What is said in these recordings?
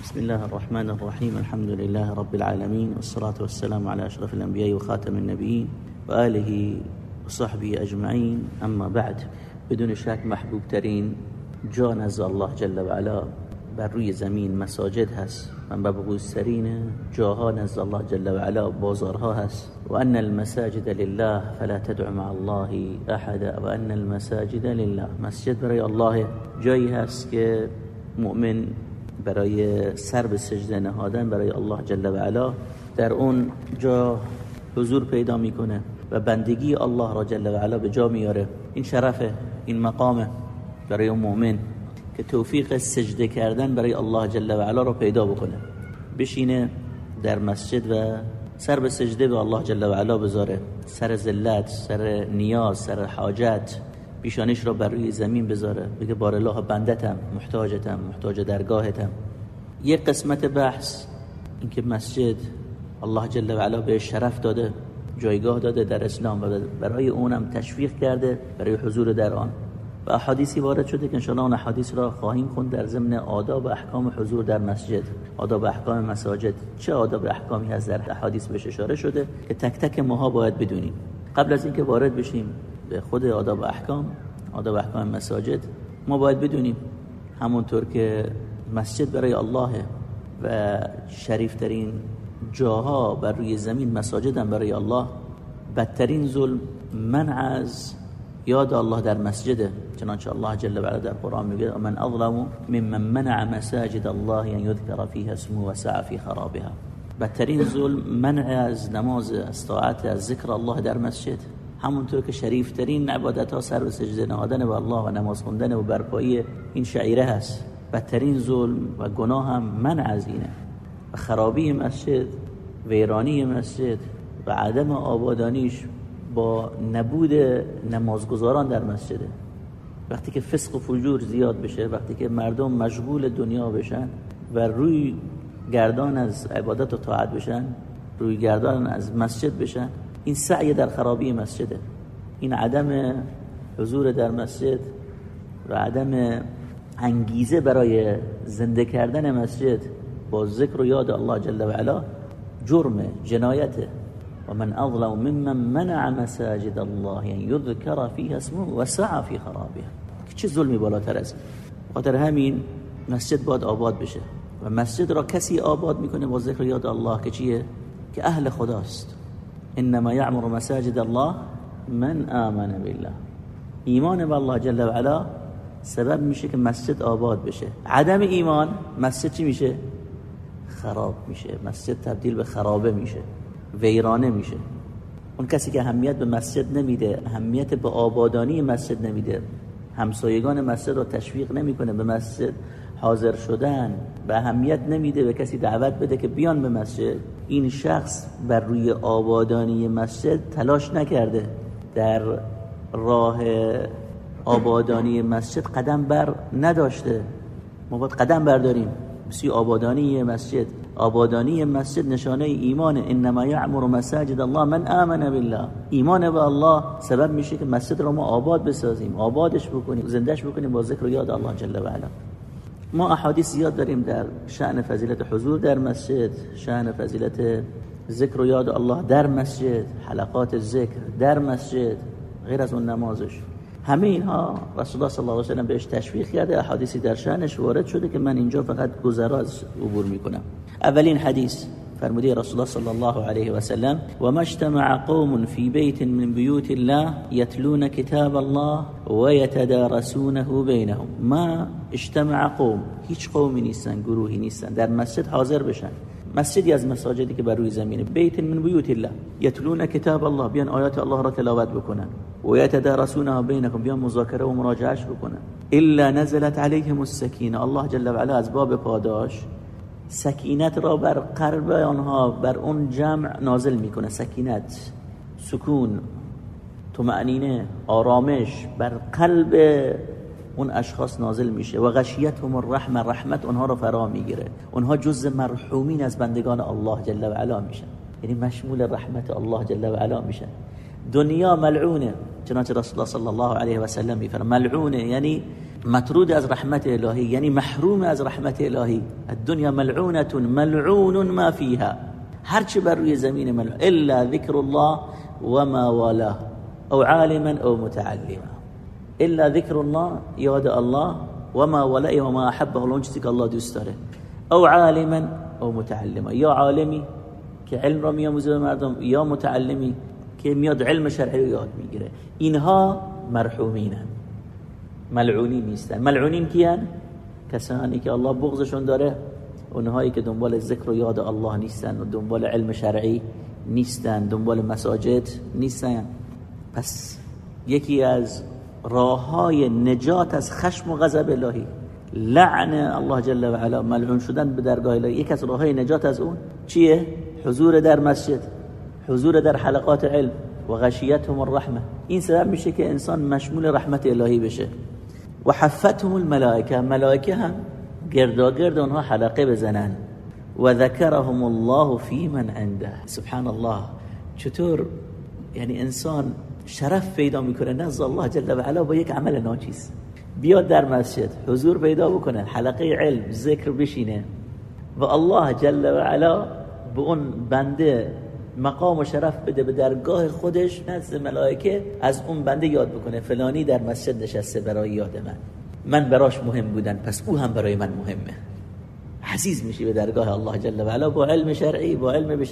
بسم الله الرحمن الرحيم الحمد لله رب العالمين والصلاة والسلام على أشرف الأنبياء وخاتم النبيين وآله وصحبه أجمعين أما بعد بدون شك محبوب ترين جان از الله جل وعلا بر روی زمین مساجد هست و سرین جاها نزد الله جل وعلا بازارها هست و ان المساجد لله فلا تدع مع الله احدا و ان المساجد لله مسجد برای الله جایی هست که مؤمن برای سر به سجده نهادن برای الله جل و علا در اون جا حضور پیدا می‌کنه و بندگی الله را جل و علا به جا میاره این شرفه این مقامه برای اون مؤمن که توفیق سجده کردن برای الله جل و علا را پیدا بکنه. بشینه در مسجد و سر به سجده به الله جل و علا بذاره. سر ذلت سر نیاز سر حاجت پیشانش را بر روی زمین بذاره. بگه بار الله بندتم محتاجتم محتاج درگاهتم. یک قسمت بحث اینکه مسجد الله جل و علا به شرف داده جایگاه داده در اسلام و برای اونم تشویق کرده برای حضور در آن. و احادیثی وارد شده که انشاءالله اون احادیث را خواهیم خوند در ضمن آداب و احکام حضور در مسجد. آداب و احکام مساجد. چه آداب و احکامی هست؟ در احادیث بهش اشاره شده که تک تک ماها باید بدونیم. قبل از اینکه وارد بشیم به خود آداب احکام آداب احکام مساجد. ما باید بدونیم همونطور که مسجد برای الله و شریفترین جاها بر روی زمین مساجد هم برای الله بدترین ظلم منع از یاد الله در مسجده. چنانچه الله جل و علا در قرآن میگه من اظلم ممن منع مساجد الله ان یذکر فیها اسمه و سعى فی خرابها. بدترین ظلم منع از نماز از طاعت از ذکر الله در مسجد. همونطور که شریفترین عبادت ها سر به سجده نهادن به الله و نماز خوندن و برپایی این شعیره هست. بدترین ظلم و گناه هم منع از اینه. و خرابی مسجد ویرانی مسجد و عدم آبادانیش با نبود نمازگزاران در مسجده. وقتی که فسق و فجور زیاد بشه وقتی که مردم مشغول دنیا بشن و روی گردان از عبادت و طاعت بشن روی گردان از مسجد بشن این سعی در خرابی مسجده. این عدم حضور در مسجد و عدم انگیزه برای زنده کردن مسجد با ذکر و یاد الله جل و علا جرم جنایته و من اظلم ممن منع مساجد الله ان یذکر فیها اسمه و سعى فی خرابها. چه ظلمی بالاتر از خاطر همین مسجد باید آباد بشه. و مسجد را کسی آباد می‌کنه با ذکر یاد الله که چیه؟ که اهل خداست. انما یعمر مساجد الله من آمن بالله. ایمان به الله جل و علا سبب میشه که مسجد آباد بشه. عدم ایمان مسجد چی میشه؟ خراب میشه. مسجد تبدیل به خرابه میشه. ویرانه میشه. اون کسی که اهمیت به مسجد نمیده اهمیت به آبادانی مسجد نمیده همسایگان مسجد رو تشویق نمی‌کنه به مسجد حاضر شدن. به اهمیت نمیده به کسی دعوت بده که بیان به مسجد. این شخص بر روی آبادانی مسجد تلاش نکرده. در راه آبادانی مسجد قدم بر نداشته. ما باید قدم برداریم. بسی آبادانی مسجد. آبادانی مسجد نشانه ایمان. انما یعمر مساجد الله من آمن بالله. ایمان به الله سبب میشه که مسجد رو ما آباد بسازیم. آبادش بکنیم. زندهش بکنیم. با ذکر و یاد الله جل و علا. ما احادیث زیاد داریم در شأن فضیلت حضور در مسجد شأن فضیلت ذکر و یاد الله در مسجد حلقات ذکر در مسجد غیر از اون نمازش. همه اینها رسول الله صلی الله علیه و سلم بهش تشویق کرده احادیثی در شأنش وارد شده که من اینجا فقط گذرا از عبور می‌کنم. اولین حدیث فرموده رسول الله صلی الله علیه و سلم و ما اجتمع قوم في بيت من بيوت الله يتلون كتاب الله ويتدارسونه بينهم. ما اجتمع قوم هیچ قومی نیستن گروهی نیستن در مسجد حاضر بشن. مسجدی از مساجدی که بر روی زمینه بیت من بیوت الله یتلون کتاب الله. بیان آیات الله را تلاوت بکنن. و یتدارسونها بینکم بیان مذاکره و مراجعهش بکنن. إلا نزلت عليهم السکینه الله جل و علا از باب پاداش سکینت را بر قلب آنها بر اون جمع نازل می‌کنه. سکینت سکون طمأنینه آرامش بر قلب اون اشخاص نازل میشه. و غشيتهم الرحمة رحمت اونها رو فرا می‌گیره. اونها جز مرحومین از بندگان الله جل و علا میشن. یعنی مشمول رحمت الله جل و علا میشن. دنیا ملعونه. چنانچه رسول الله صلى الله عليه و سلم میفرمه ملعونه یعنی مطرود از رحمت الهی یعنی محروم از رحمت الهی. الدنیا ملعونة ملعون ما فيها. هرچی بر روی زمین ملعون إلا ذکر الله و ما والاه. أو عالما أو متعلما. إلا ذکر الله یاد الله و ما ولای و ما احبه الله چیزی که الله دوست داره. أو عالما أو متعلما. یا عالمی که علم را میآموزه به مردم یا متعلمی که میاد علم شرعی رو یاد میگیره. اینها مرحومینن. ملعونین نیستن. ملعونین کیان؟ کسانی که الله بغضشون داره اونهایی که دنبال ذکر و یاد الله نیستن و دنبال علم شرعی نیستن دنبال مساجد نیستن. پس یکی از راه های نجات از خشم و غضب الهی لعن الله جل و علا ملعون شدن به درگاه الهی. یک از راه های نجات از اون چیه؟ حضور در مسجد حضور در حلقات علم و غشیتهم الرحمه این سبب میشه که انسان مشمول رحمت الهی بشه. و حفتهم الملائکه ملائکه هم گرداگرد اونها حلقه بزنن. و ذکرهم الله فی من عنده. سبحان الله چطور؟ یعنی انسان شرف پیدا می‌کنه نزد الله جل و علا با یک عمل ناچیز. بیاد در مسجد حضور پیدا بکنه حلقه علم ذکر بشینه. و الله جل و علا به اون بنده مقام و شرف بده به درگاه خودش نزد ملائکه از اون بنده یاد بکنه. فلانی در مسجد نشسته برای یاد من. من براش مهم بودن پس او هم برای من مهمه. عزیز میشی به درگاه الله جل و علا با علم شرعی با علم به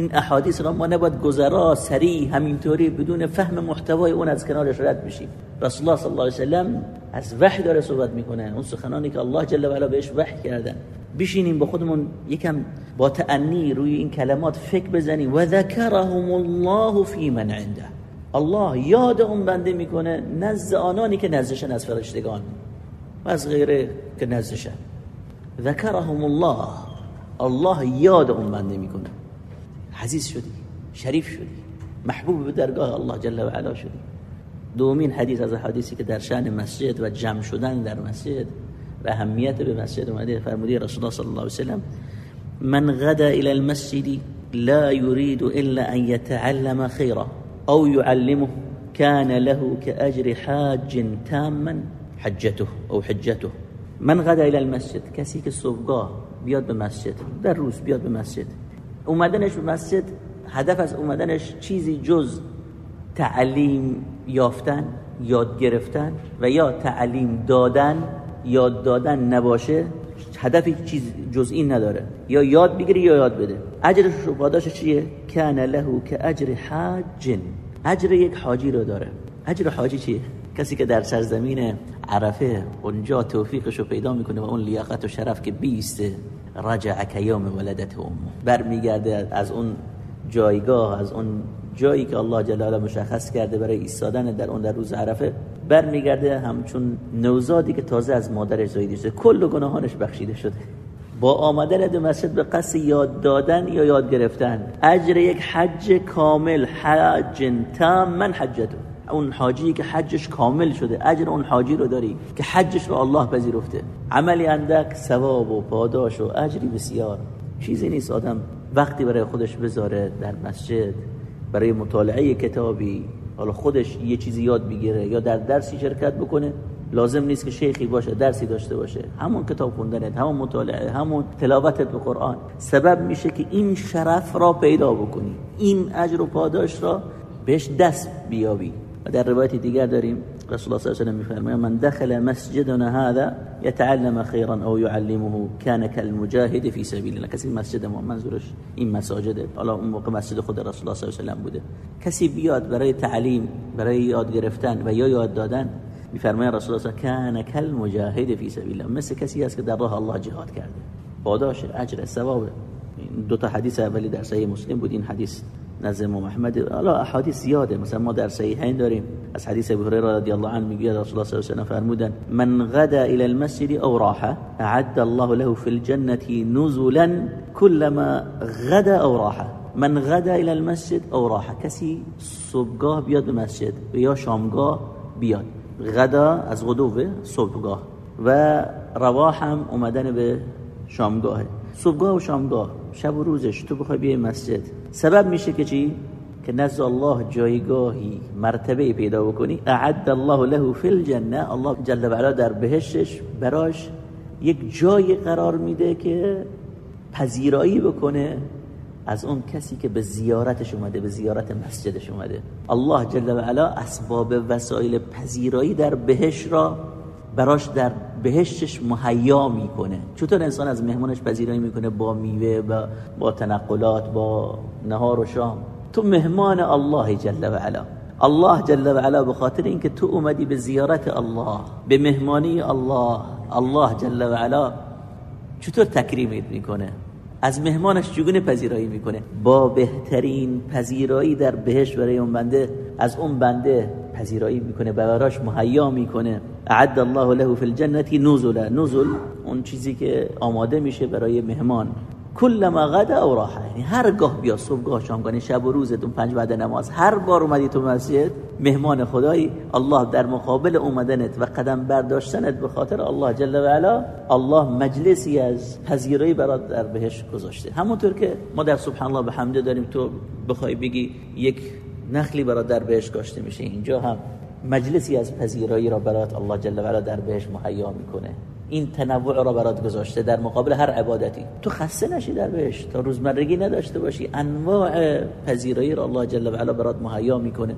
این احادیث را ما نباید گذرا سریع همینطوری بدون فهم محتوای اون از کنارش رد بشیم. رسول الله صلی الله علیه و سلم از وحی داره صحبت می‌کنه. اون سخنانی که الله جل و علا بهش وحی کردن. بشینیم با خودمون یکم با تأنی روی این کلمات فکر بزنیم. و ذکرهم الله فی من عنده. الله یاد اون بنده می‌کنه نزد آنانی که نزدشن از فرشتگان و از غیره که نزدشن. ذکرهم الله. الله یاد اون بنده می‌کنه. عزیز شدی شریف شدی محبوب به درگاه الله جل و علا شدی دومین حدیث از حدیثی که در شأن مسجد و جمع شدن در مسجد و اهمیت به مسجد اومده فرمودی رسول الله صلی الله علیه وسلم من غدا إلى المسجد لا يريد الا ان يتعلم خيرا أو يعلمه كان له كاجر حاج تاما حجته أو حجته. من غدا إلى المسجد. کسی که صبحگاه بیاد به مسجد در روز بیاد به مسجد. اومدنش به مسجد هدف از اومدنش چیزی جز تعلیم یافتن یاد گرفتن و یا تعلیم دادن یاد دادن نباشه هدفی چیز جز این نداره. یا یاد بگیری یا یاد بده. اجرش و پاداش چیه؟ کان له که اجر حاج اجر یک حاجی رو داره. اجر حاجی چیه؟ کسی که در سرزمین عرفه اونجا توفیقش رو پیدا می‌کنه و اون لیاقت و شرف که بیسته. رجع که یوم ولدت امه. برمیگرده از اون جایگاه از اون جایی که الله جلاله مشخص کرده برای ایستادن در اون در روز عرفه برمیگرده همچون نوزادی که تازه از مادرش زایده شده. کل گناهانش بخشیده شده. با آمدن به مسجد به قصد یاد دادن یا یاد گرفتن؟ اجر یک حج کامل حج تام من حجتو اون حاجی که حجش کامل شده اجر اون حاجی رو داری که حجش رو الله پذیرفته. عملی اندک ثواب و پاداش و اجری بسیار. چیزی نیست آدم وقتی برای خودش بذاره در مسجد برای مطالعه کتابی حالا خودش یه چیزی یاد بگیره یا در درسی شرکت بکنه لازم نیست که شیخی باشه درسی داشته باشه. همون کتاب خوندنت همون مطالعه همون تلاوتت به قرآن. سبب میشه که این شرف را پیدا بکنی. این اجر و پاداش را بهش دست بیابی. و در روایت دیگر داریم رسول الله صلی الله علیه و سلم من دخل مسجدنا هذا يتعلم خيرا او يعلمه كان كالمجاهد في سبيل الله. کسی مسجد ما منظورش این مساجد حالا اون موقع مسجد خود رسول الله صلی الله علیه و بوده. کسی بیاد برای تعلیم برای یاد گرفتن و یا یاد دادن میفرماید رسول الله کان کالمجاهد في سبيل الله. مثل کسی است که در راه الله جهاد کرده. پاداش اجر ثواب. دو تا حدیث اولی در صحیح مسلم بود. این حدیث نزد امام احمد حالا احادیث زیاده. مثلا ما در صحیحین داریم. از حدیث ابو هریره رضی الله عنه میگه رسول الله صلی الله علیه و فرمودن من غدا الى المسجد او راح اعد الله له في الجنه نزلا كلما غدا او راح من غدا الى المسجد او راح کسی صبحگاه بیاد به مسجد یا شامگاه بیاد. غدا از غدوه صبحگاه. و رواح اومدن به شامگاه صبحگاه و شامگاه شب و روزش تو بخوای بیای مسجد. سبب میشه که چی؟ که نزد الله جایگاهی مرتبه پیدا بکنی. اعد الله له فی الجنه. الله جل و علا در بهشتش براش یک جای قرار میده که پذیرایی بکنه از اون کسی که به زیارتش اومده به زیارت مسجدش اومده. الله جل و علا اسباب وسایل پذیرایی در بهش را براش در بهشتش مهیا می‌کنه. چطور انسان از مهمانش پذیرایی می‌کنه؟ با میوه با, با تنقلات با نهار و شام. تو مهمان الله جل و علا. الله جل و علا به خاطر اینکه تو اومدی به زیارت الله به مهمانی الله الله جل و علا چطور تکریمت می‌کنه؟ از مهمانش چگونه پذیرایی می‌کنه؟ با بهترین پذیرایی در بهش برای اون بنده از اون بنده پذیرایی می‌کنه براش مهیا می‌کنه. اعد الله له فی الجنه نزلا. نزل اون چیزی که آماده میشه برای مهمان. ما غدا او راحه یعنی هر گاه بیا صبح شامگاه شب و روزتون پنج بعد نماز. هر بار اومدی تو مسجد مهمان خدایی الله در مقابل اومدنت و قدم برداشتنت به خاطر الله جل و علا الله مجلسی از پذیرایی برات در بهش گذاشته. همونطور که ما در سبحان الله به حمده داریم تو بخوای بگی یک نخلی برات در بهش گاشته میشه. اینجا هم مجلسی از پذیرایی را برات الله جل و علا در بهش مهیا می‌کنه. این تنوع را برات گذاشته در مقابل هر عبادتی. تو خسته نشی در بهش. تا روزمرگی نداشته باشی. انواع پذیرایی را الله جل و علا برات مهیا می‌کنه.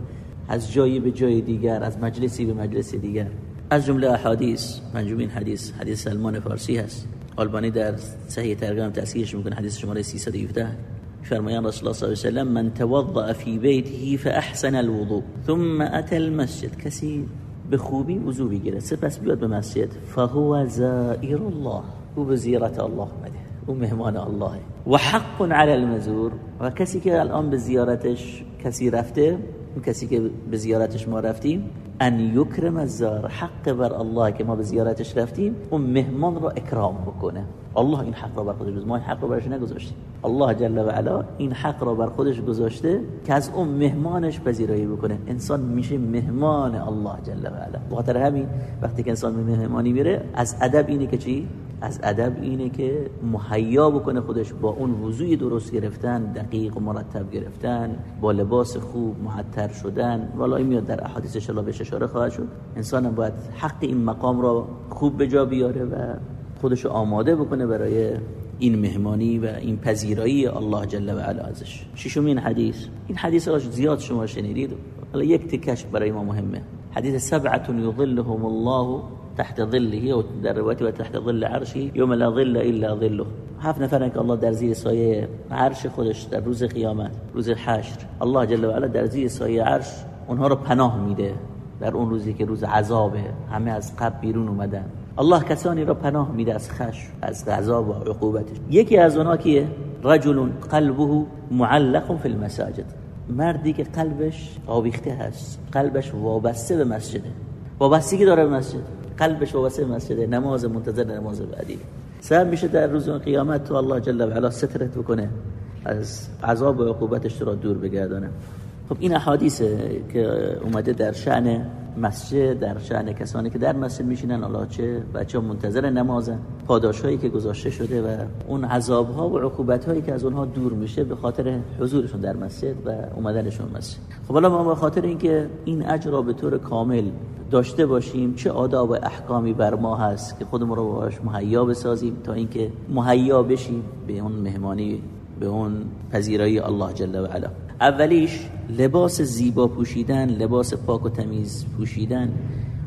از جایی به جای دیگر از مجلسی به مجلس دیگر. از جمله احادیث. منجومین حدیث. حدیث سلمان فارسی هست. آلبانی در صحیح ترجمه تصحیحش می‌کنه. حدیث شماره 317 فرمایان رسول الله صلی الله علیه و سلم من توضأ في بيته فأحسن الوضوء. ثم أتى المسجد کسی به خوبی وضو بگیره سپس بیاد به مسجد. فهو زائر الله أو به زیارت الله اومده أو مهمان الله. و حق علی المزور و کسی که الان به زیارتش کسی رفته کسی که به زیارتش ما رفتیم ان یکرم الزار حق بر الله که ما به زیارتش رفتیم اون مهمان رو اکرام بکنه الله این حق رو بر خودش ما این حق رو برش نگذاشتیم الله جل و علا این حق رو بر خودش گذاشته که از اون مهمانش پذیرایی بکنه. انسان میشه مهمان الله جل و علا بخاطر همین وقتی که انسان به مهمانی میره از ادب اینه که چی؟ از ادب اینه که مهیا بکنه خودش با اون وضوی درست گرفتن دقیق و مرتب گرفتن با لباس خوب معطر شدن. والا میاد در احادیث الله بهش اشاره خواهد شد. انسان باید حق این مقام را خوب به جا بیاره و خودش آماده بکنه برای این مهمانی و این پذیرایی الله جل و علا ازش. ششمین حدیث. این حدیث را زیاد شما شنیدید. حالا یک تکش برای ما مهمه. حدیث سبعه یظلهم الله تحت ظله و روایت و تحت ظل عرشی یوم لا ظل الا ظله. هفت نفرن که الله در زیر سایه عرش خودش در روز قیامت روز حشر. الله جل و علا در زیر سایه عرش اونها رو پناه میده در اون روزی که روز عذابه. همه از قبل بیرون اومدن. الله کسانی را پناه میده از خش از عذاب و عقوبتش. یکی از اونها کیه؟ رجل قلبه معلق فی المساجد. مردی که قلبش آویخته هست. قلبش وابسته به مسجده. وابستگی داره به مسجد؟ قلبش وابسته به مسجده. نماز منتظر نماز بعدی. سر میشه در روز قیامت تو الله جل و علا سترت بکنه. از عذاب و عقوبتش را دور بگردانه. خب این احادیث که اومده در شأن مسجد در شأن کسانی که در مسجد میشینن الله چه بچه منتظر نمازن پاداش هایی که گذاشته شده و اون عذاب ها و عقوبت هایی که از اونها دور میشه به خاطر حضورشون در مسجد و اومدنشون مسجد. خب حالا ما به خاطر اینکه این اجر را به طور کامل داشته باشیم چه آداب و احکامی بر ما هست که خودمون رو باش مهیا بسازیم تا اینکه مهیا بشیم به اون مهمانی به اون پذیرایی الله جل و علا. اولیش لباس زیبا پوشیدن لباس پاک و تمیز پوشیدن.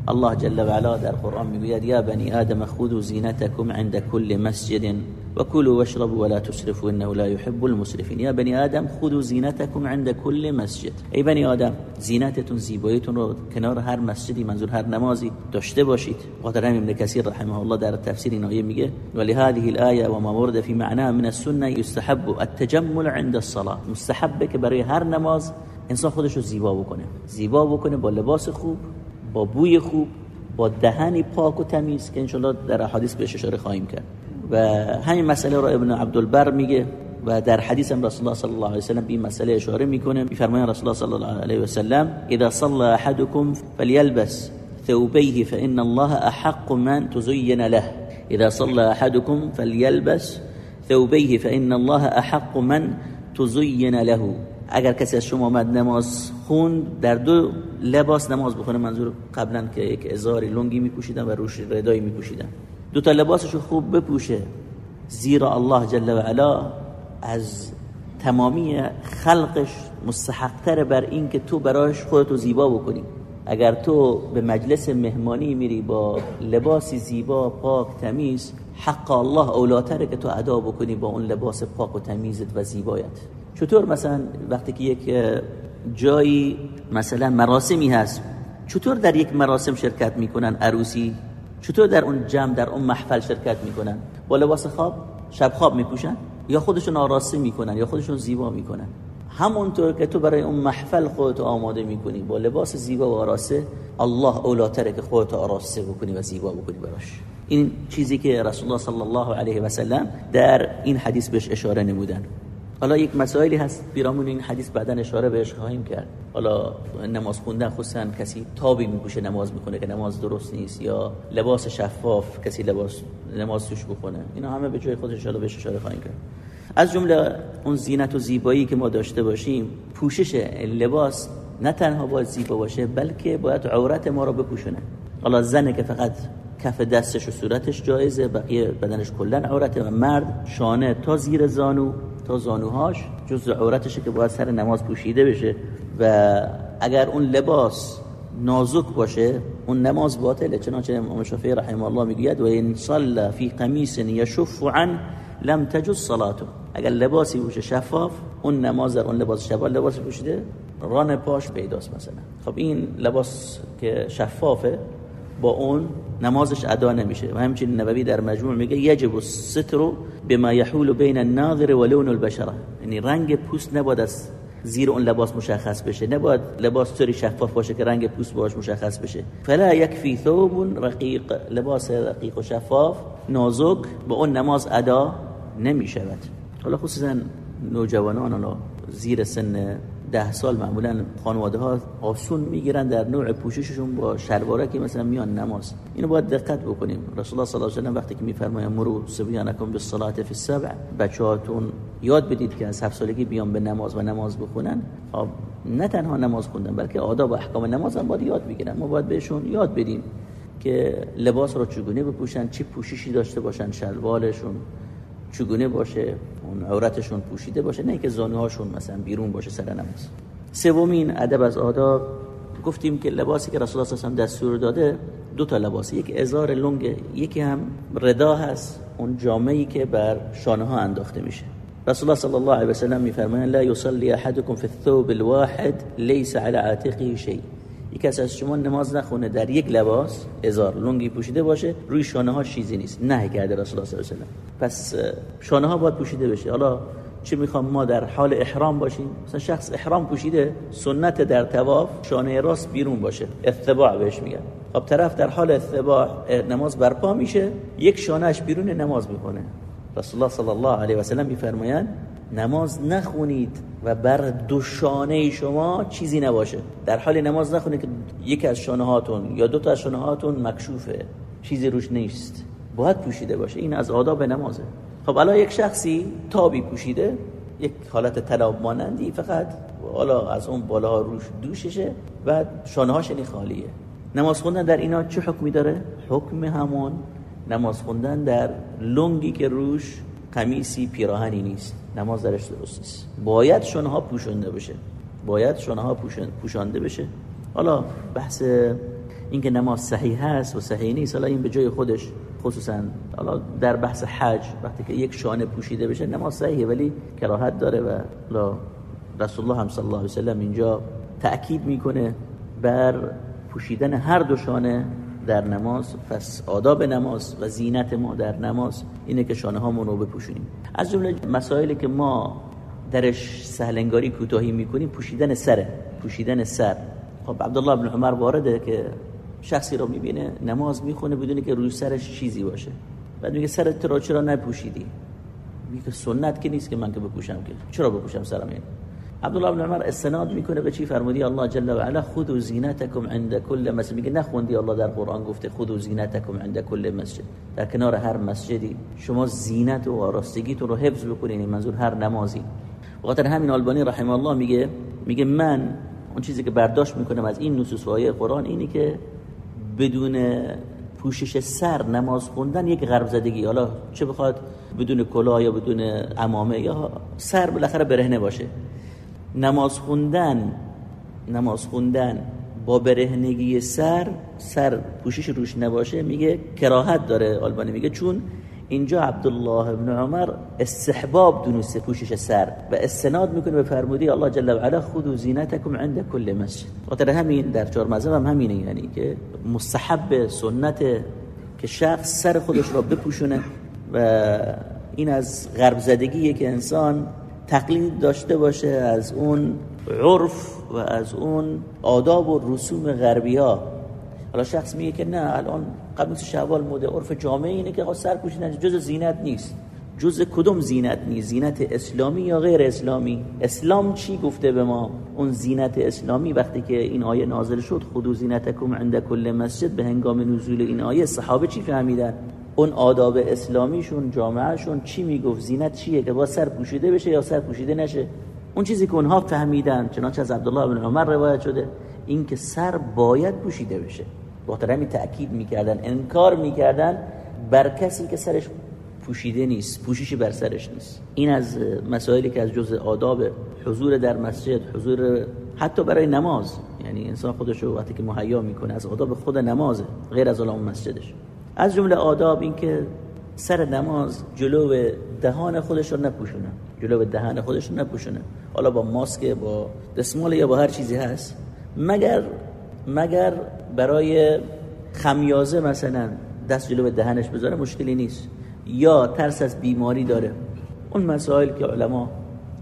الله جل و علا در قرآن می‌گوید یا بنی آدم خذوا زینتکم عند كل مسجد. وكلوا واشربوا ولا تسرفوا انه لا يحب المسرفين. يا بني آدم خذوا زینتکم عند كل مسجد. ای بنی آدم زینتتون زیباییتون رو کنار هر مسجدی منظور هر نمازی داشته باشید. قادر ابن کثیر رحمه الله در تفسیر این آیه میگه ولی هذه الايه وما ورد في معناها من السنه يستحب التجمل عند الصلاه مستحبه که هر نماز انسان خودش رو زیبا بکنه. زیبا بکنه با لباس خوب با بوی خوب با دهنی پاک و تمیز که انشالله در احادیث بهش اشاره خواهیم کرد. و همین مسئله را ابن عبدالبر میگه و در حدیث هم رسول الله صلی الله علیه و سلم به مسئله اشاره می‌کنه. میفرمایند رسول الله صلی الله علیه و سلم اذا صلى احدكم فليلبس ثوبيه فان الله احق من تزين له. اذا صلى احدكم فليلبس ثوبيه فان الله احق من تزين له. اگر کسی از شما آمد نماز خون در دو لباس نماز بخونه منظور قبلا که یک ازاری لنگی میپوشیدن و روش ردایی میپوشیدن دو تا لباسشو خوب بپوشه. زیرا الله جل و علا از تمامی خلقش مستحقتر بر این که تو برایش خودتو زیبا بکنی. اگر تو به مجلس مهمانی میری با لباسی زیبا پاک تمیز حق الله اولاتره که تو ادا بکنی با اون لباس پاک و تمیزت و زیبایت. چطور مثلا وقتی که یک جایی مثلا مراسمی هست چطور در یک مراسم شرکت می‌کنن عروسی؟ چطور در اون جمع در اون محفل شرکت می‌کنن؟ با لباس خواب؟ شب خواب میپوشن؟ یا خودشون آراسته می‌کنن؟ یا خودشون زیبا می‌کنن؟ همونطور که تو برای اون محفل خودتو آماده می‌کنی با لباس زیبا و آراسته الله اولاتره که خودتو آراسته بکنی و زیبا بکنی براش. این چیزی که رسول الله صلی الله علیه و سلم در این حدیث بهش اشاره نمودن. حالا یک مسائلی هست. بیرامون این حدیث بعدا اشاره بهش خواهیم کرد. حالا نماز خوندن خصوصا کسی تابی میپوشه نماز می‌کنه که نماز درست نیست یا لباس شفاف کسی لباس نماز توش بخونه. اینا همه به جای خودش ان بهش اشاره خواهیم کرد. از جمله اون زینت و زیبایی که ما داشته باشیم پوشش لباس نه تنها باید زیبا باشه بلکه باید عورت ما رو بپوشونه. حالا زنه که فقط کف دستش و صورتش جایزه بقیه بدنش کلا عورته و مرد شانه تا زیر زانو تا زانوهاش جز عورتشه که باید سر نماز پوشیده بشه و اگر اون لباس نازک باشه اون نماز باطله. چنانچه امام شافعی رحمه الله می‌گوید و این صلى فی قمیس یشف عن لم تجز صلاته. اگر لباسی باشه شفاف اون نماز در اون لباس شفاف لباس پوشیده ران پاش پیداست مثلا. خب این لباس که شفافه با اون نمازش ادا نمیشه. و همچنین نبوی در مجموع میگه یجب الستر بما يحول بین الناظر و لون البشره یعنی رنگ پوست نباید از زیر اون لباس مشخص بشه. نباید لباس طوری شفاف باشه که رنگ پوست باش مشخص بشه. فلا یکفی ثوب رقیق لباس رقیق و شفاف نازک با اون نماز ادا نمی‌شود. حالا خصوصا نوجوانان زیر سن ده سال معمولا خانواده ها آسون می‌گیرن در نوع پوشششون با شلواره که مثلا میان نماز. اینو باید دقت بکنیم. رسول الله صلی الله علیه و سلم وقتی که میفرماید مرو صبیانکم بالصلاه فی السبع بچه‌هاتون یاد بدید که از هفت سالگی بیان به نماز و نماز بخونن. خب نه تنها نماز خوندن بلکه آداب و احکام نماز هم باید یاد بگیرن. ما باید بهشون یاد بدیم که لباس رو چگونه بپوشن چی پوششی داشته باشن شلوارشون. چگونه باشه اون عورتشون پوشیده باشه نه که زانوهاشون مثلا بیرون باشه سر نماز. سومین ادب از آداب گفتیم که لباسی که رسول الله دستور داده دو تا لباس یک ازار لنگ یکی هم ردا هست اون جامعی که بر شانه ها انداخته میشه. رسول الله صلی الله علیه و سلم میفرمایند لا یصلی احدکم فی الثوب الواحد ليس على عاتقه شيء یک از شما نماز نخونه در یک لباس ازار لنگی پوشیده باشه روی شانه ها چیزی نیست. نه کرده رسول الله صلی الله علیه و پس شانه ها باید پوشیده بشه. حالا چه می‌خوام ما در حال احرام باشیم؟ مثلا شخص احرام پوشیده سنت در طواف شانه راست بیرون باشه. اتباع بهش میگن. خب طرف در حال اتباع نماز برپا میشه یک شانهش بیرون نماز می‌کنه رسول الله صلی الله علیه و سلم میفرمایند نماز نخونید و بر دو شانه شما چیزی نباشه. در حال نماز نخونید که یکی از شانه هاتون یا دو تا از شانه هاتون مکشوفه. چیزی روش نیست. باید پوشیده باشه. این از آداب نمازه. خب الان یک شخصی تابی پوشیده. یک حالت طلاب مانندی. فقط حالا از اون بالا روش دوششه. و شانه هاش خالیه. نماز خوندن در اینا چه حکمی داره؟ حکم همون نماز خوندن در لنگی که روش قمیسی پیراهنی نیست. نماز درش درست نیست. باید شونه ها پوشنده بشه. باید شونه ها پوشانده بشه. حالا بحث اینکه نماز صحیح هست و صحیح نیست حالا این به جای خودش خصوصا حالا در بحث حج وقتی که یک شانه پوشیده بشه نماز صحیحه ولی کراهت داره و رسول الله هم صلی الله علیه و سلم اینجا تأکید می‌کنه بر پوشیدن هر دو شانه در نماز پس آداب نماز و زینت ما در نماز اینه که شانه هامون رو بپوشونیم. از جمله مسائلی که ما درش سهلنگاری کوتاهی می‌کنیم پوشیدن سره پوشیدن سر. خب عبدالله بن عمر وارده که شخصی رو می‌بینه نماز می‌خونه بدونی که روی سرش چیزی باشه. بعد میگه سرت رو چرا نپوشیدی؟ میگه سنت که نیست که من که بپوشم که. چرا بپوشم سرم؟ این عبدالله بن عمر استناد می‌کنه به چی فرمودی؟ الله جل و علا خذوا زینتکم عند كل مسجد. میگه نخوندی الله در قرآن گفته خذوا زینتکم عند كل مسجد. در کنار هر مسجدی شما زینت و آراستگیتون رو حفظ بکنین منظور هر نمازی. بخاطر همین آلبانی رحمه الله میگه میگه من اون چیزی که برداشت می‌کنم از این نصوص های قرآن اینه که بدون پوشش سر نماز خوندن یک غرب زدگی. حالا چه بخواد؟ بدون کلاه یا بدون امامه یا سر بالاخره برهنه باشه. نماز خوندن نماز خوندن با برهنگی سر سر پوشش روش نباشه میگه کراهت داره آلبانی میگه چون اینجا عبدالله ابن عمر استحباب دونسته پوشش سر و استناد می‌کنه به فرمودی الله جل و علا خذوا زینتکم عند کل مسجد. خاطر همین در چهار مذهب هم همینه یعنی که مستحب سنت که شخص سر خودش را بپوشونه و این از غرب زدگیه که انسان تقلید داشته باشه از اون عرف و از اون آداب و رسوم غربی ها حالا شخص میگه که نه الان قبل شوال مده عرف جامعه اینه که سر پوشیدن جز زینت نیست. جز کدوم زینت نیست؟ زینت اسلامی یا غیر اسلامی؟ اسلام چی گفته به ما؟ اون زینت اسلامی وقتی که این آیه نازل شد خودو زینتکم عند کل مسجد به هنگام نزول این آیه صحابه چی فهمیدن؟ اون آداب اسلامیشون جامعهشون چی می‌گفت؟ زینت چیه که با سر پوشیده بشه یا سر پوشیده نشه؟ اون چیزی که اونها فهمیدن چنانچه از عبدالله بن عمر روایت شده این که سر باید پوشیده بشه. بخاطر همین تأکید می‌کردن انکار می‌کردن بر کسی که سرش پوشیده نیست پوشیشی بر سرش نیست. این از مسائلی که از جزء آداب حضور در مسجد حضور حتی برای نماز یعنی انسان خودش رو وقتی که مهیا می‌کنه از آداب خود نمازه غیر از اون مسجدش. از جمله آداب این که سر نماز جلو دهان خودش رو نپوشونه. جلو دهان خودش رو نپوشونه. حالا با ماسک با دستمال یا با هر چیزی هست. مگر مگر برای خمیازه مثلا دست جلو دهنش بذاره مشکلی نیست. یا ترس از بیماری داره. اون مسائل که علما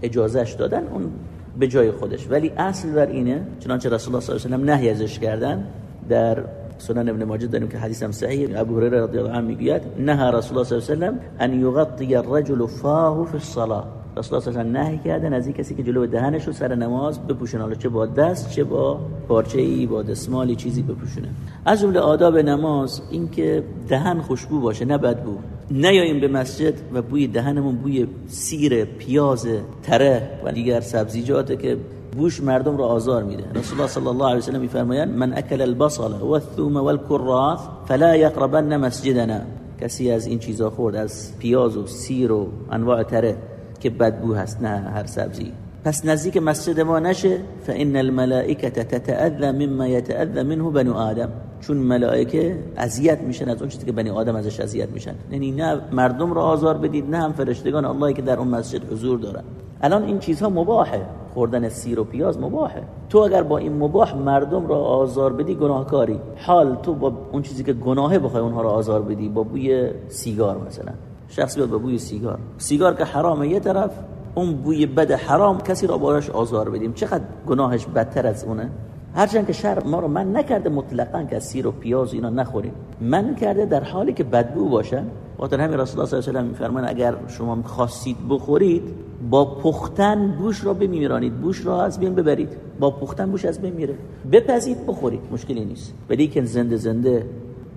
اجازهش دادن اون به جای خودش. ولی اصل بر اینه چنانچه رسول الله صلی الله علیه و سلم نهی ازش کردن در سنن ابن ماجه داریم که حدیث هم صحیح ابو هریره رضی الله عنه می‌گوید نه رسول الله صلی الله علیه و سلم ان یغطی الرجل فاه فی الصلاه رسول الله صلی الله علیه و از کسی که جلو دهنش رو سر نماز بپوشونه چه با دست چه با پارچه ای با دستمالی چیزی بپوشونه. از جمله آداب نماز این که دهن خوشبو باشه نه بدبو. نیاییم به مسجد و بوی دهنمون بوی سیر پیاز تره و دیگر سبزیجات که بوش مردم رو آزار میده. رسول الله صلی الله علیه و سلم میفرمایند من اکل البصل والثوم والكراث فلا يقربن مسجدنا. کسی از این چیزا خورد از پیاز و سیر و انواع تره که بدبو هست نه هر سبزی. پس نزدیک مسجد ما نشه فان الملائکه تتاذى مما يتاذى منه بنو آدم. چون ملائکه اذیت میشن از اون چیزی که بنی آدم ازش اذیت میشن. یعنی نه مردم رو آزار بدید نه هم فرشتگان اللهی که در اون مسجد حضور دارن. الان این چیزها مباحه. خوردن سیر و پیاز مباحه. تو اگر با این مباح مردم را آزار بدی گناهکاری. حال تو با اون چیزی که گناهه بخوای اونها را آزار بدی با بوی سیگار مثلا. شخص بیاد با بوی سیگار. سیگار که حرامه یه طرف اون بوی بد حرام کسی را باش آزار بدیم. چقدر گناهش بدتر از اونه؟ هرچند که شر ما رو من نکرده مطلقا که سیر و پیاز اینا نخوریم. من کرده در حالی که بدبو باشن خاطر همین رسول الله صلی الله علیه و میفرمان اگر شما خواستید بخورید با پختن بوش را بمیرانید. بوش را از بین ببرید. با پختن بوش از بین میره. بپزید بخورید. مشکلی نیست. ولی که زنده زنده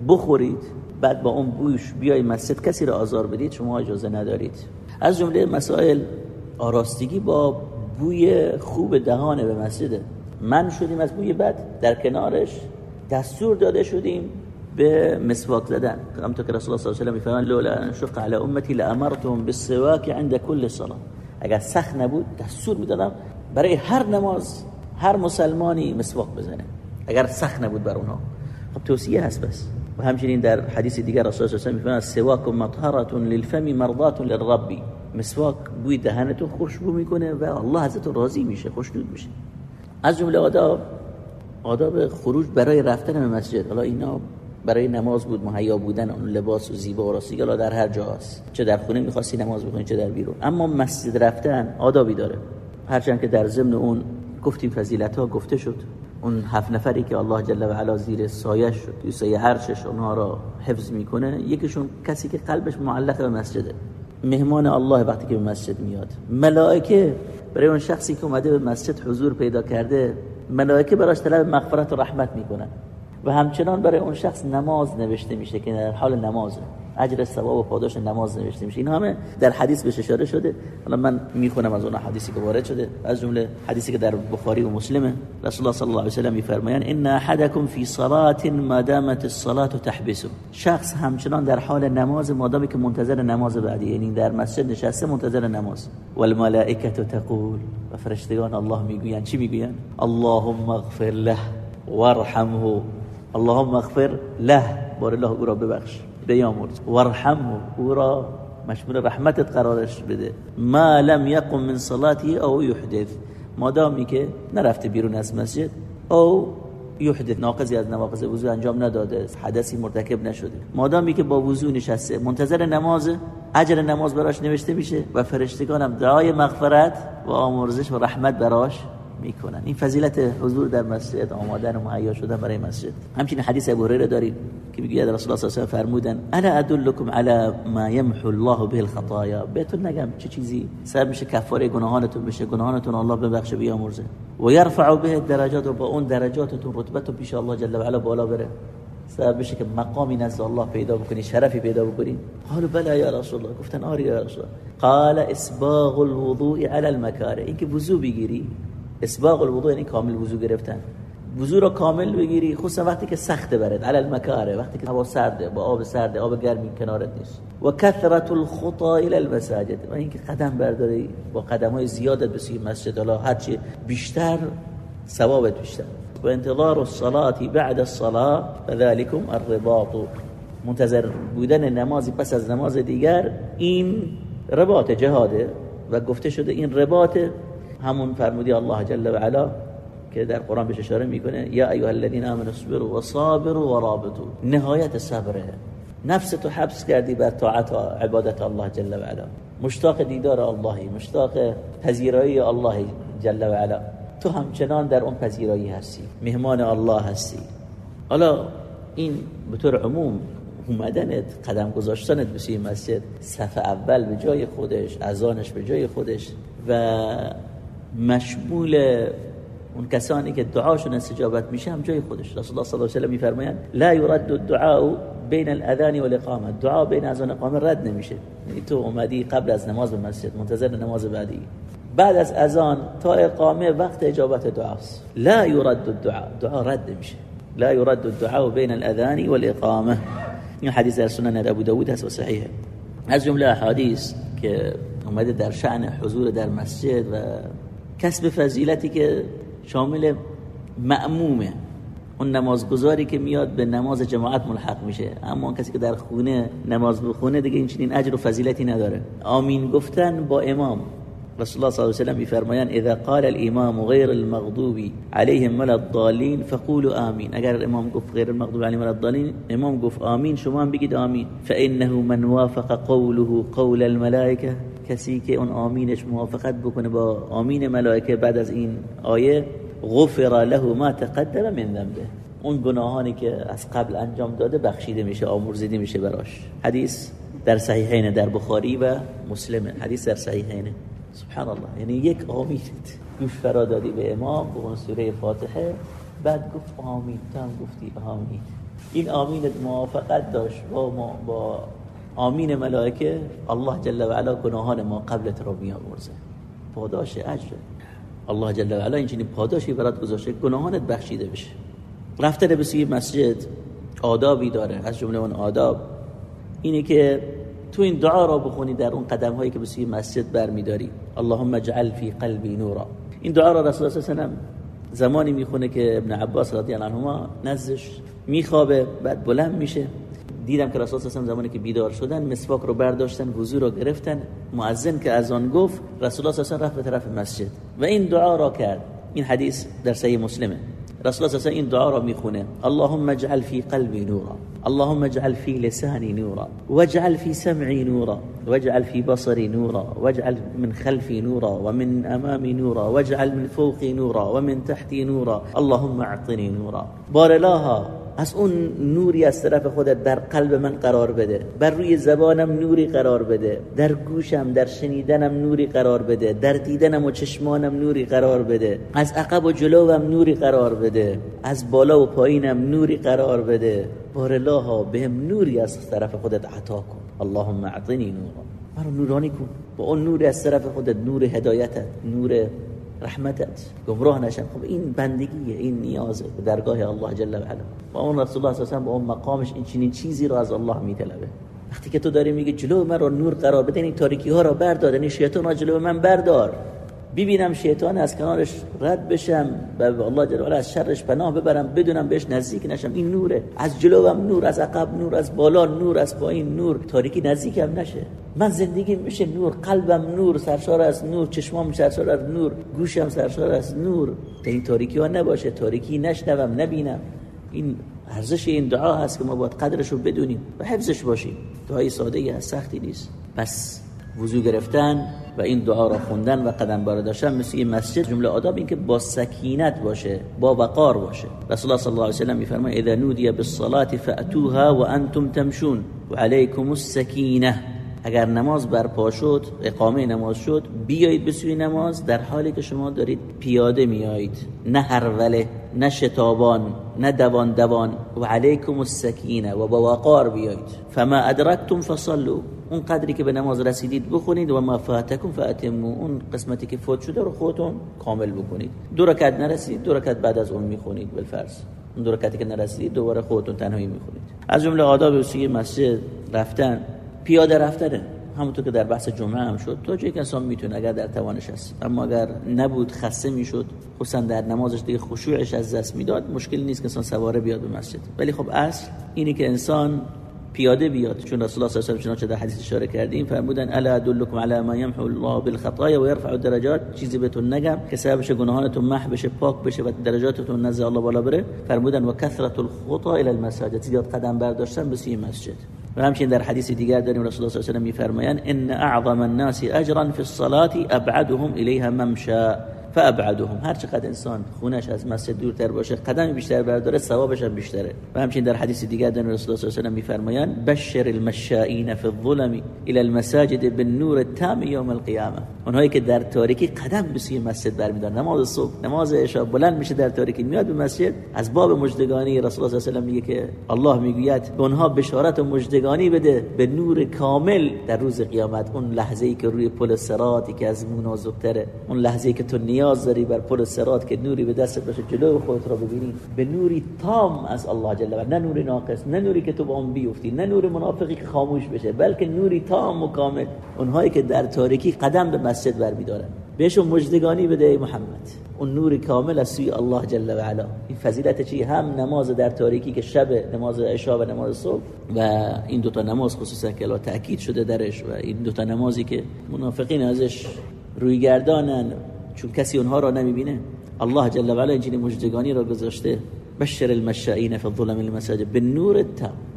بخورید بعد با اون بوش بیای مسجد کسی را آزار بدید شما اجازه ندارید. از جمله مسائل آراستگی با بوی خوب دهانه به مسجده من شدیم از بوی بد در کنارش دستور داده شدیم به مسواک زدن. همونطور که رسول الله صلی الله علیه و میفرمان لولا شق علی امتی لامرتهم بالسواک عند كل صلاه اگر سخت نبود دستور می‌دادم برای هر نماز هر مسلمانی مسواک بزنه. اگر سخت نبود بر اونها. خب توصیه هست بس. و همچنین در حدیث دیگر رسول الله صلی الله علیه و سواک مطهره للفم مرضات للرب. مسواک بوی دهنتون خوشبو می‌کنه و الله ازتون راضی میشه خوشنود میشه. از جمله آداب. آداب خروج برای رفتن به مسجد. حالا اینا برای نماز بود مهیا بودن اون لباس و زیبا و راستی در هر جاست چه در خونه می‌خواستی نماز بخونی چه در بیرون. اما مسجد رفتن آدابی داره. هرچند که در ضمن اون گفتیم فضیلت ها گفته شد. اون هفت نفری که الله جل و علا زیر سایش توی سایه عرشش اونها را حفظ می‌کنه یکیشون کسی که قلبش معلق به مسجده. مهمان الله وقتی که به مسجد میاد. ملائکه برای اون شخصی که اومده به مسجد حضور پیدا کرده ملائکه براش طلب مغفرت و رحمت می‌کنن و همچنان برای اون شخص نماز نوشته میشه که در حال نمازه. اجر ثواب و پاداش نماز نوشته میشه. این همه در حدیث بهش اشاره شده. حالا من می‌خونم از اون حدیثی که وارد شده. از جمله حدیثی که در بخاری و مسلمه. رسول الله صلی الله علیه و سلم میفرمایند ان احدکم فی صلاه ما دامت الصلاه تحبسه شخص همچنان در حال نماز مادامی که منتظر نماز بعدی یعنی در مسجد نشسته منتظر نماز. والملائکه تقول. و فرشتگان الله می‌گویند. چی می‌گویند؟ اللهم اغفر له وارحمه اللهم اغفر له. بار الله او را ببخش. بیامرز وارحمه او را مشمول رحمتت قرارش بده. ما لم يقم من صلاته او يحدث مادامی که نرفته بیرون از مسجد او یحدث. ناقضی از نواقض وضو انجام نداده. حدثی مرتکب نشده. مادامی که با وضو نشسته منتظر نماز اجر نماز براش نوشته میشه و فرشتگان هم دعای مغفرت و آمرزش و رحمت براش می‌کنن. این فضیلت حضور در مسجد آمادن و مهیا شدن برای مسجد. همچنین حدیث ابو هریره دارید که میگه رسول الله صلی الله علیه و فرمودن انا ادلکم علی ما یمحو الله به الخطایا. بهتون نگم چه چیزی سبب میشه کفاره گناهانتون بشه گناهانتون الله ببخشه بیامرزه. و یرفع به درجات و با اون درجاتتون رتبتون پیش الله جل و علا بالا بره. سبب بشه که مقامی نزد الله پیدا بکنی شرفی پیدا بکنی. قالوا بلا یا رسول الله. گفتن آری یا رسول الله. قال اسباغ الوضوء على المكاره. اینکه وضو بگیری اسباغ الوضوء یعنی کامل وضو گرفتن. وضو را کامل بگیری خصوصا وقتی که سخته برد علل المکاره وقتی که هوا سرده با آب سرده آب گرمی کنارت نیست. و کثرت الخطا الى المساجد. و اینکه قدم برداری با قدم های زیادت به سوی مسجد الله هرچی بیشتر ثوابت بیشتر. و انتظار الصلاه بعد الصلاه فذلكم الرباط. منتظر بودن نمازی پس از نماز دیگر این رباط جهاده و گفته شده این رباط همون فرمودی الله جل و علا که در قرآن بهش اشاره می‌کنه یا ایها الذين امنوا اصبروا وصابروا ورابطوا. نهایت صبره. نفس تو حبس کردی بر طاعت و عبادت الله جل و علا. مشتاق دیدار اللهی مشتاق پذیرایی الله جل و علا. تو همچنان در اون پذیرایی هستی مهمان الله هستی. حالا این به طور عموم اومدنت قدم گذاشتنت به مسجد صف اول به جای خودش اذانش به جای خودش و مشمول اون کسانی که دعاشون استجابت میشه هم جای خودش. رسول الله صلی الله علیه و میفرمایند لا يرد الدعاء بین الاذان والاقامه. دعا بین اذان اقامه رد نمیشه. یعنی تو اومدی قبل از نماز به مسجد منتظر نماز بعدی. بعد از اذان تا اقامه وقت اجابت دعاست. لا يرد الدعاء. دعا رد نمیشه. لا يرد الدعاء بین الاذان والاقامه. این حدیث در سنن ابو داود هست و صحیحه. از جمله احادیث که اومده در شأن حضور در مسجد و کسب فضیلتی که شامل معمومه. اون نمازگذاری که میاد به نماز جماعت ملحق میشه. اما کسی که در خونه نماز بخونه دیگه این چنین اجر و فضیلتی نداره. آمین گفتن با امام. رسول الله صلی الله علیه و سلم میفرمایند اذا قال الامام غیر المغضوب عليهم ولا الضالين فقولوا آمین. اگر امام گفت غیر المغضوب علیهم ولا الضالين امام گفت آمین شما هم بگید آمین. فانه من وافق قوله قول الملائکه کسی که اون آمینش موافقت بکنه با آمین ملائکه بعد از این آیه غفر له ما تقدم من ذنبه. اون گناهانی که از قبل انجام داده بخشیده میشه آمرزیده میشه براش. حدیث در صحیحین در بخاری و مسلم. حدیث در صحیحین. سبحان الله یعنی یک آمین گوش فرا دادی به امام به اون سوره فاتحه. بعد گفت آمین. تو هم گفتی آمین. این آمینت موافقت داشت. با ما با آمین ملائکه الله جل و علا گناهان ما قبلت رو میامرزه پاداش اجر الله جل و علا اینجوری پاداشی برات گذاشته گناهانت بخشیده بشه. رفتن به سوی مسجد آدابی داره. از جمله اون آداب. اینه که تو این دعا را بخونی در اون قدم هایی که به سوی مسجد برمیداری. اللهم اجعل فی قلبی نورا. این دعا را رسول الله صلی زمانی می‌خونه که ابن عباس رضی الله عنهما نزدش میخوابه بعد بلند میشه. دیدم که رسول الله زمانی که بیدار شدن مسواک رو برداشتن وضو رو گرفتن. مؤذن که از آن گفت رسول الله صلی رفت به طرف مسجد. و این دعا را کرد. این حدیث در صحیح مسلمه. رسول الله صلی این دعا را می‌خونه. اللهم اجعل في قلبي نورا. اللهم اجعل في لساني نورا. واجعل في سمعي نورا. واجعل في بصري نورا. واجعل من خلفي نورا. ومن امامي نورا. واجعل من فوقي نورا. ومن تحتي نورا. اللهم اعطني نورا. بار الله از اون نوری از طرف خودت در قلب من قرار بده. بر روی زبانم نوری قرار بده. در گوشم در شنیدنم نوری قرار بده. در دیدنم و چشمانم نوری قرار بده. از عقب و جلوم نوری قرار بده. از بالا و پایینم نوری قرار بده. بار الله بهم نوری از طرف خودت عطا کن. اللهم اعطنی نورا. مرا نورانی کن. با اون نوری از طرف خودت نور هدایتت نور رحمتت گمراه نشم. خب این بندگیه این نیازه به درگاه الله جل و علا. و اون رسول الله صلی با اون مقامش این چنین چیزی رو از الله میطلبه. وقتی که تو داری میگه جلو من رو نور قرار بده این تاریکی ها رو بردار این شیطان را جلو من بردار. ببینم شیطان از کنارش رد بشم و الله جل از شرش پناه ببرم بدونم بهش نزدیک نشم. این نوره. از جلوم نور از عقب نور از بالا نور از پایین نور. تاریکی نزدیکم نشه. من زندگی میشه نور قلبم نور سرشار از نور چشمام سرشار از نور گوشم سرشار از نور. تا این تاریکی ها نباشه تاریکی نشنوم نبینم. این ارزش این دعا هست که ما باید قدرش رو بدونیم و حفظش باشیم. دعای ساده ای سختی نیست. پس وضو گرفتن و این دعا را خوندن و قدم برداشتن سمت این مسجد. جمله آداب این که با سکینت باشه با وقار باشه. رسول الله صلى الله عليه و سلم میفرماید إذا نودي بالصلاة فأتوها وأنتم تمشون. وعليكم السكینه اگر نماز برپا شد اقامه نماز شد بیایید به سوی نماز در حالی که شما دارید پیاده میایید نه هروله نه شتابان نه دوان دوان و علیکم السکینه و با بیایید. فما ادرکتم فصلوا اون قدری که به نماز رسیدید بخونید و ما فاتکم فاتمو اون قسمتی که فوت شده رو خودتون کامل بکنید. دو رکعت نرسید دو رکعت بعد از اون می‌خونید بالفرض. اون دو رکعتی که نرسید دوباره خودتون تنهایی می‌خونید. از جمله آداب سوی مسجد رفتن پیاده رفتنه همونطور که در بحث جمعه هم شد تو یک انسان می‌تونه اگر در توانش است اما اگر نبود خسته می‌شد خصوصا در نمازش دیگه خشوعش از دست می‌داد مشکل نیست که انسان سواره بیاد به مسجد. ولی خب اصل اینی که انسان پیاده بیاد. چون رسول الله صلی الله علیه و در حدیث اشاره کردیم فرمودن الا ادلکم علی ما یمحو الله بالخطايا و یرفع الدرجات؟ چیزی بهتون نگم که سببش گناهانتون محو بشه پاک بشه و درجاتتون نزد الله بالا بره. فرمودن و کثرت الخطا الى المساجد. زیاد قدم برداشتن به سوی مسجد. و همچنین در حدیث دیگر داریم رسول الله صلی الله علیه و میفرمایند إن أعظم الناس اجرا في الصلاة أبعدهم الیها ممشى. فابعدهم هر چقدر انسان خونش از مسجد دورتر باشه قدم بیشتر برداره ثوابش هم بیشتره. و همچنین در حدیث دیگر در رسول الله صلی الله علیه و میفرمایند بشر المشائین فی الظلم الى المساجد بالنور التام یوم القیامه اونهایی که در تاریکی قدم به سوی مسجد برمیدارن نماز صبح نماز عشاء بلند میشه در تاریکی میاد به مسجد از باب مجدگانی رسول الله صلی الله علیه و میگه که الله می‌گوید به اونها بشارت و مجدگانی بده به نور کامل در روز قیامت. اون لحظه ای که روی پل صراطی که از منازقتره اون لحظه ای که تو نیاز داری بر پل سرات که نوری به دست باشه جلو خودت را ببینی به نوری تام از الله جل و نه نوری ناقص نه نوری که تو با اون بیفتی نه نور منافقی که خاموش بشه بلکه نوری تام و کامل اونهایی که در تاریکی قدم به مسجد برمیدارن. بهشون مجدگانی بده ای محمد. اون نور کامل از سوی الله جل و علا این فضیلت چی؟ هم نماز در تاریکی که شب نماز عشا و نماز صبح و این دوتا نماز خصوصا که تاکید شده درش و این دوتا نمازی که منافقین ازش روی گردانن چون کسی اونها را نمی‌بینه. الله جل و علا اینجوری مجدگانی را گذاشته بشر المشائین فی الظلم المساجد به نور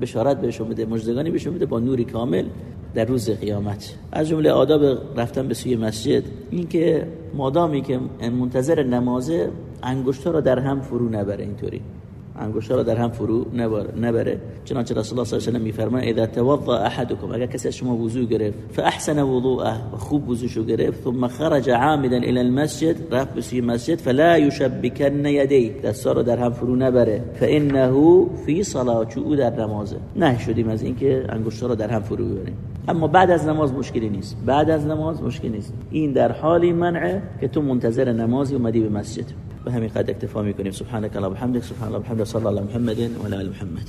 بشارت بهشون بده مجدگانی بهشون بده با نوری کامل در روز قیامت. از جمله آداب رفتن به سوی مسجد این که مادامی که منتظر نمازه انگشتا را در هم فرو نبره اینطوری. انگشتا را در هم فرو نبره. چنانچه رسول الله صلی الله علیه و میفرماید اذا توضا احدكم اگر کسی شما وضو گرفت فاحسن وضوءه و خوب وضوشو گرفت ثم خرج عامدا الى المسجد رفت به مسجد فلا يشبكن يديه دستا را در هم فرو نبره. فانه في صلاه چو در نمازه. نه شدیم از اینکه انگشتا را در هم فرو ببریم. اما بعد از نماز مشکلی نیست. بعد از نماز مشکلی نیست. این در حالی منعه که تو منتظر نمازی اومدی به مسجد. به همین قد اکتفا میکنیم. سبحانك اللهم وبحمدك سبحان الله وبحمده صلی الله محمد و محمد.